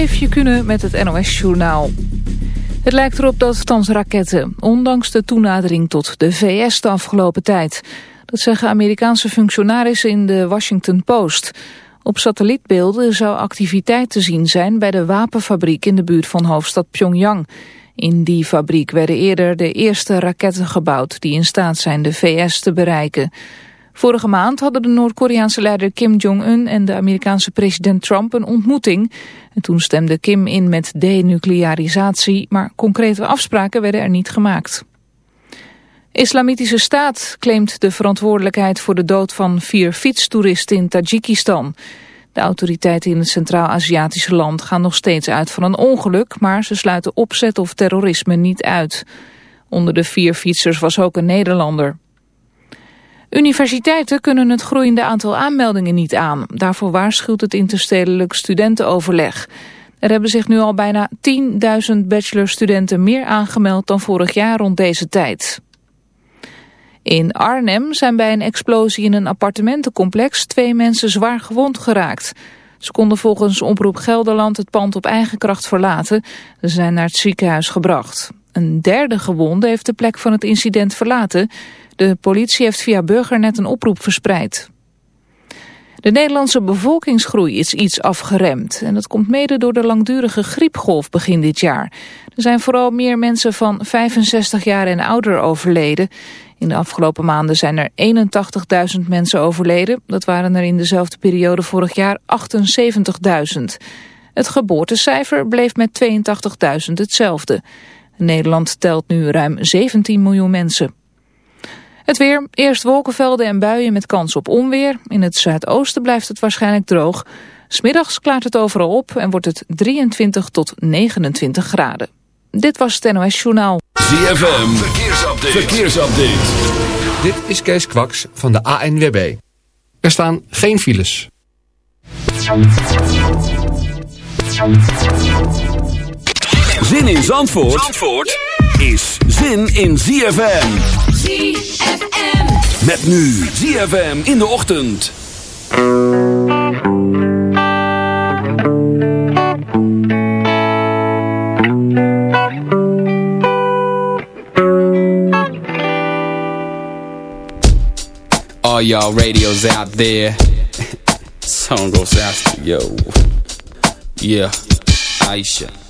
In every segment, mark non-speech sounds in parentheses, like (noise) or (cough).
Eefje kunnen met het NOS-journaal. Het lijkt erop dat thans raketten, ondanks de toenadering tot de VS de afgelopen tijd. Dat zeggen Amerikaanse functionarissen in de Washington Post. Op satellietbeelden zou activiteit te zien zijn bij de wapenfabriek in de buurt van hoofdstad Pyongyang. In die fabriek werden eerder de eerste raketten gebouwd die in staat zijn de VS te bereiken. Vorige maand hadden de Noord-Koreaanse leider Kim Jong-un en de Amerikaanse president Trump een ontmoeting. En toen stemde Kim in met denuclearisatie, maar concrete afspraken werden er niet gemaakt. Islamitische Staat claimt de verantwoordelijkheid voor de dood van vier fietstoeristen in Tajikistan. De autoriteiten in het Centraal-Aziatische land gaan nog steeds uit van een ongeluk, maar ze sluiten opzet of terrorisme niet uit. Onder de vier fietsers was ook een Nederlander. Universiteiten kunnen het groeiende aantal aanmeldingen niet aan. Daarvoor waarschuwt het interstedelijk studentenoverleg. Er hebben zich nu al bijna 10.000 bachelorstudenten meer aangemeld dan vorig jaar rond deze tijd. In Arnhem zijn bij een explosie in een appartementencomplex twee mensen zwaar gewond geraakt. Ze konden volgens Omroep Gelderland het pand op eigen kracht verlaten. Ze zijn naar het ziekenhuis gebracht. Een derde gewonde heeft de plek van het incident verlaten. De politie heeft via Burgernet een oproep verspreid. De Nederlandse bevolkingsgroei is iets afgeremd. En dat komt mede door de langdurige griepgolf begin dit jaar. Er zijn vooral meer mensen van 65 jaar en ouder overleden. In de afgelopen maanden zijn er 81.000 mensen overleden. Dat waren er in dezelfde periode vorig jaar 78.000. Het geboortecijfer bleef met 82.000 hetzelfde. Nederland telt nu ruim 17 miljoen mensen. Het weer, eerst wolkenvelden en buien met kans op onweer. In het zuidoosten blijft het waarschijnlijk droog. Smiddags klaart het overal op en wordt het 23 tot 29 graden. Dit was het NOS Journaal. ZFM, verkeersupdate. verkeersupdate. Dit is Kees Kwaks van de ANWB. Er staan geen files. Zin in Zandvoort, Zandvoort is zin in ZFM. ZFM. Met nu ZFM in de ochtend. All y'all radios out there. (laughs) Song goes out to yo. Yeah, Aisha.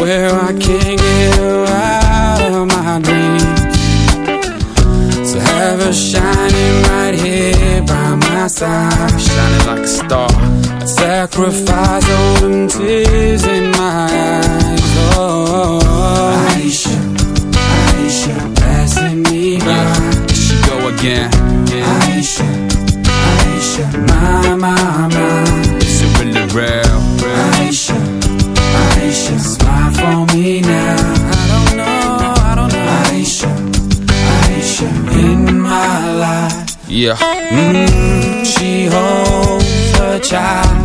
Swear I can't get her out of my dreams. So have her shining right here by my side. Shining like a star. I'd sacrifice all them tears in my eyes. Oh, Aisha, Aisha, passing me by. Yeah, she go again. Yeah. Aisha, Aisha, my, my, my. 嗯，气候和家。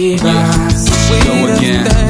Go again.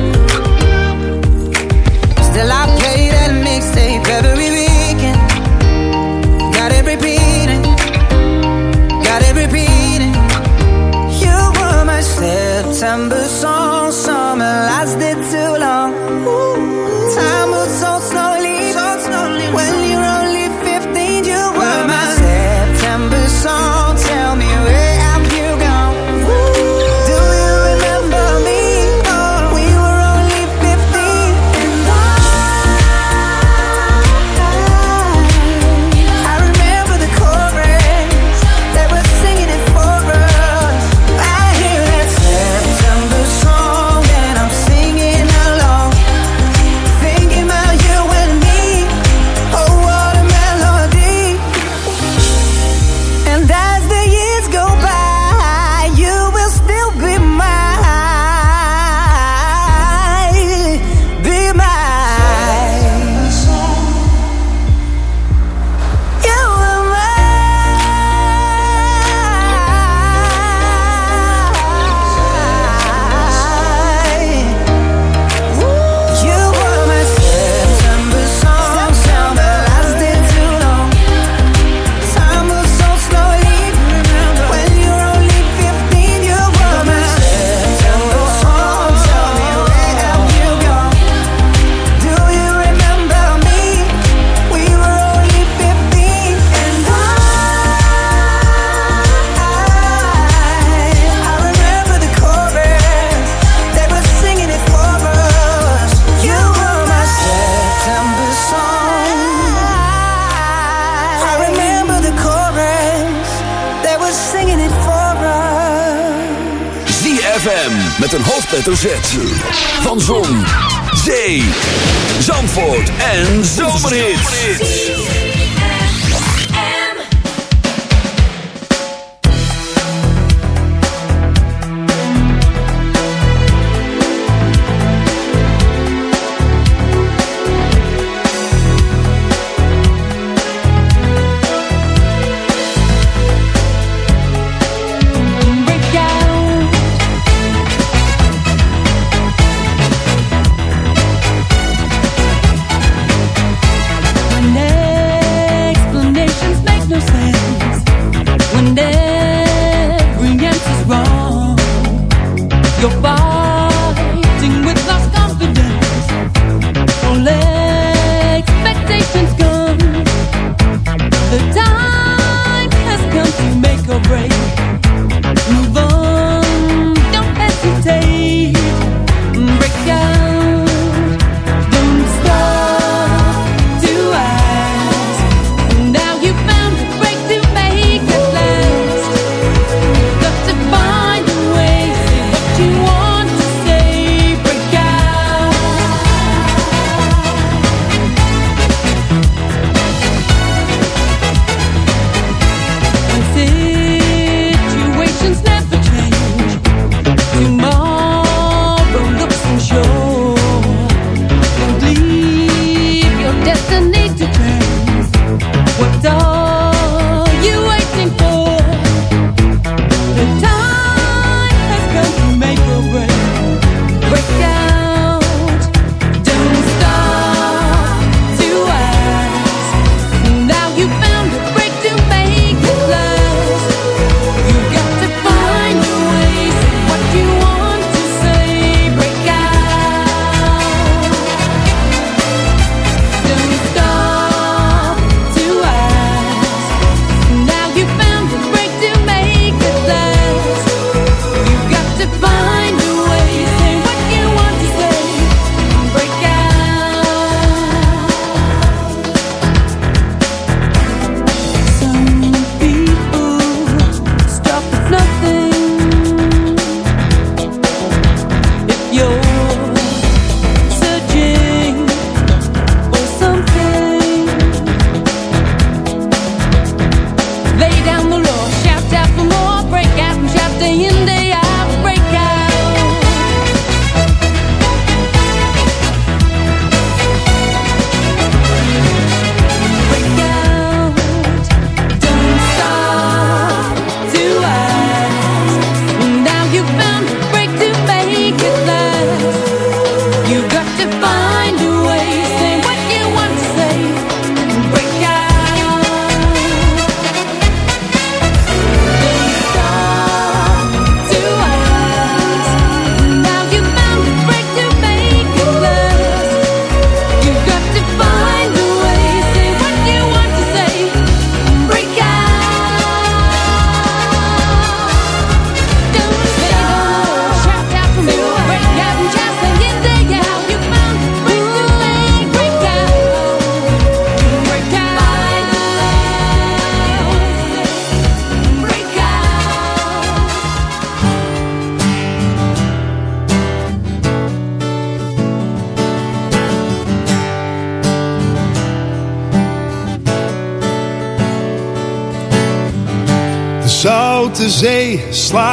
December song.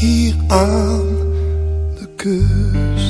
Hier aan de kust.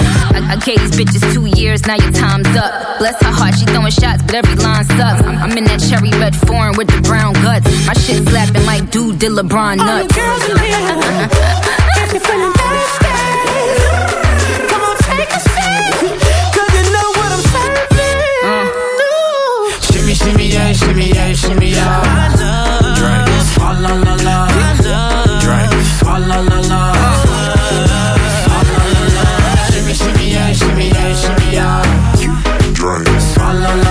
I, I gave these bitches two years, now your time's up. Bless her heart, she throwing shots, but every line sucks. I'm, I'm in that cherry red foreign with the brown guts. My shit slapping like dude did LeBron nuts. All you nuts. girls in here, if you're feeling thirsty, come on take a sip, 'cause you know what I'm serving. No. Shimmy, shimmy, yeah, shimmy, yeah, shimmy, yeah. I love drink. Swalla la la. I love drink. Swalla la la. la la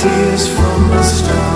tears from the stars.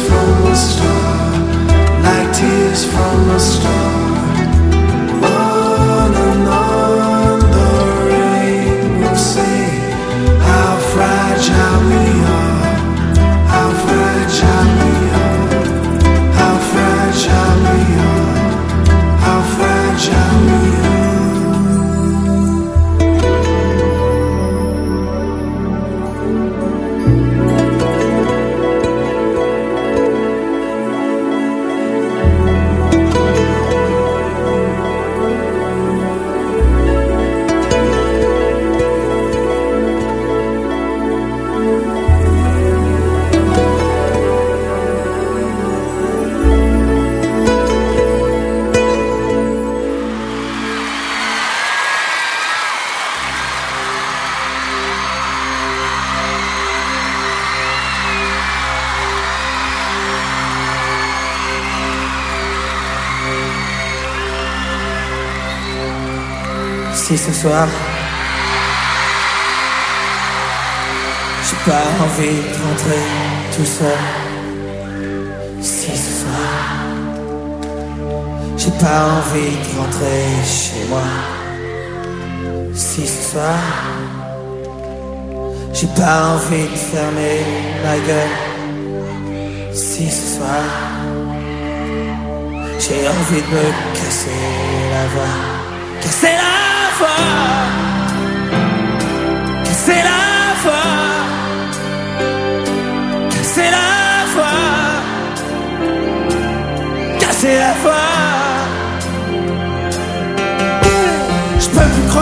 from a star, like tears from a star. soir. peuple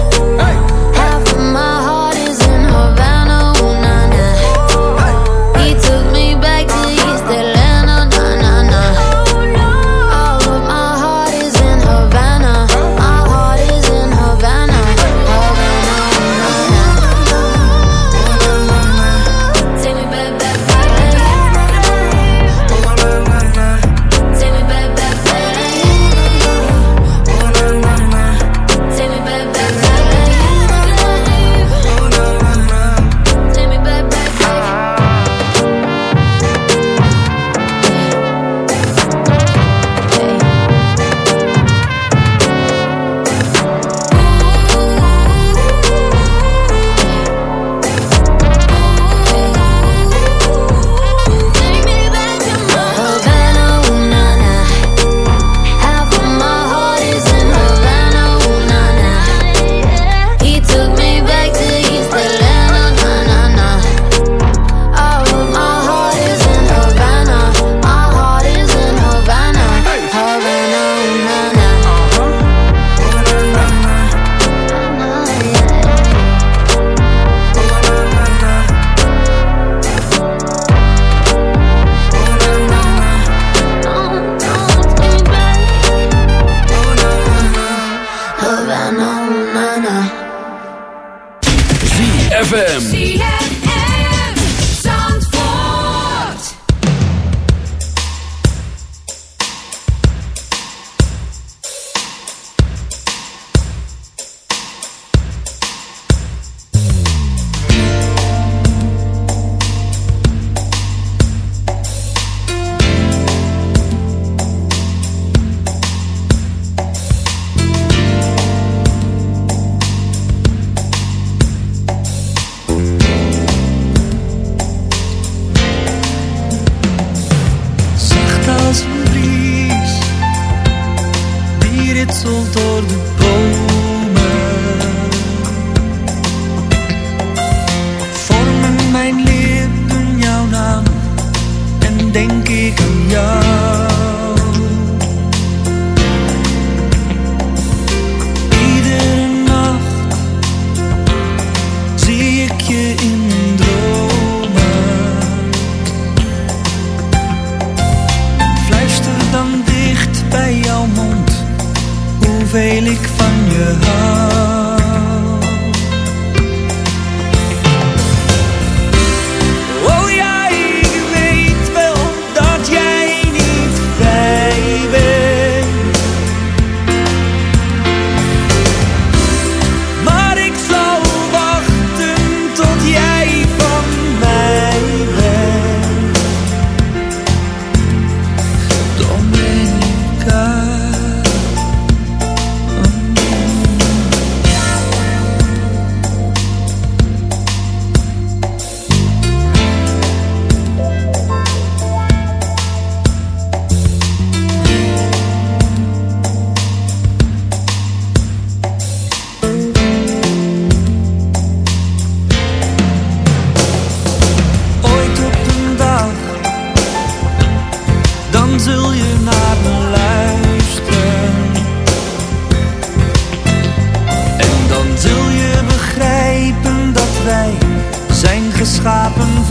Zijn